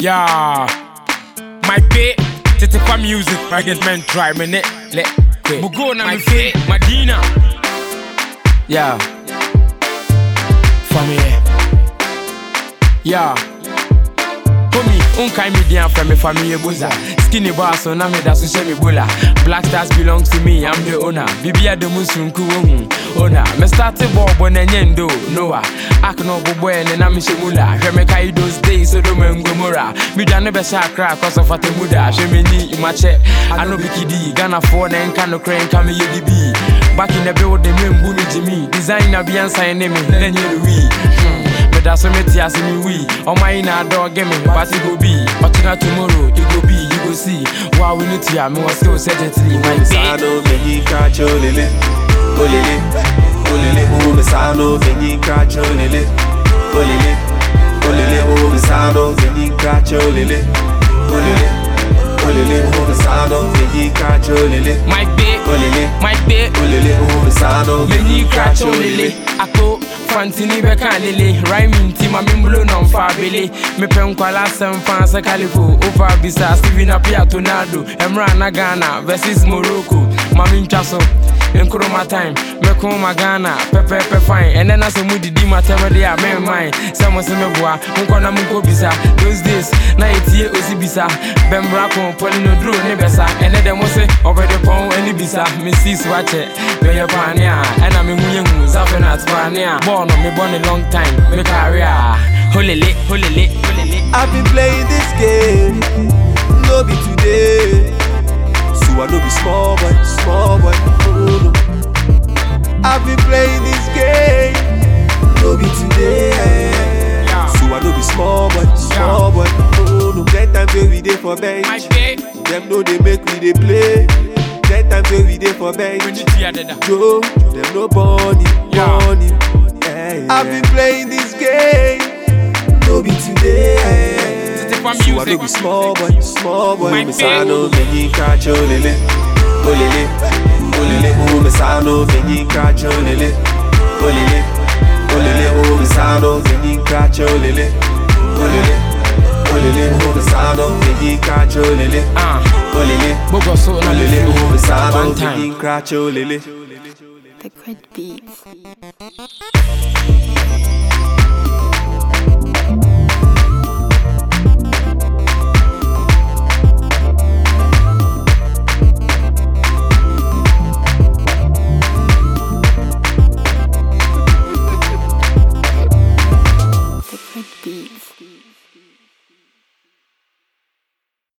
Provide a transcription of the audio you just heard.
Yeah, my pay, tete kwa music, I rugged men try me ne, le, mugo na my pay, Madina. Yeah, from here. Yeah. Unkai me dian from me family boza. Skinny bar so na me da so she me bula. Black stars belongs to me, I'm the owner. Bibi a de musunku ohun. Owner, me start ball bo na nyendo. Noah, ak no bo boy ne na me she mula. Hwe me kai those days so do me ngomora. Me da ne be sha crack cause of at muda. Hwe me ni imache. I no be kidi. Ghana for na nka no kren ka me yedi bi. Back in the building me mbu me Jimmy. Designer bi ansa ne me. Na nye Louis. Hmm. meda so mete ase me wi ɔma yi na adɔ ge me but it go be ɔkyena tomorrow it go be go see wa we no tia me? Wɔ skill certainty my babe Sano venyi kacho lele Olele Olele oh, Ume sano venyi kacho lele Olele Olele oh, Ume sano venyi kacho lele Olele Olele oh, Ume sano venyi kacho lele my babe Olele my babe Olele Ume sano Meni kracho lele Ako fantini bɛka lele Rhyme nti ma membulo na mfa bele Mepɛ nkwala asɛm fa sɛ kalifo Ofa bisa Stephen Appiah Tornado Emra na Ghana versus Morocco. Ma mentwa so Nkrumah time. Mɛko ma ghana. Pɛpɛpɛ fine. Ɛnɛ na sɛ mudidi matɛmɛde a memman sɛ mo se meboa monkɔ na monkɔ bisa. Those days na yɛtie Osibisa bɛmbra ko pɔlinoduro ne bɛsa ɛnɛ dɛ mo se ɔbɛde pɔn ani bisa. Mesis wakyɛ meyɛ paane a ɛna mehu yɛhu safenat paane a bɔɔ no mebɔ ne long time. Mekare a holele holele holele. I've been playing this game, I've been playing this game, no be today. Eh. So I no be small boy, small boy. Oh no, ten times wey we dey for bench, them no dey make we dey play. Ten times wey we dey for bench, meni tia deda Joe, them no born him, Yeah. I've been playing this game, no be today. Eh. So I no be small boy, small boy. My Me sano venyi kacho lele, olele, olele. Me sano venyi kacho lele, olele, olele. Oh me sano venyi kacho lele, olele, olele. Oh me sano venyi kacho lele, Ah, olele, bogɔ so na olele. Oh me me sano one time venyi kacho lele. The Crit Beats. The Crit Beats.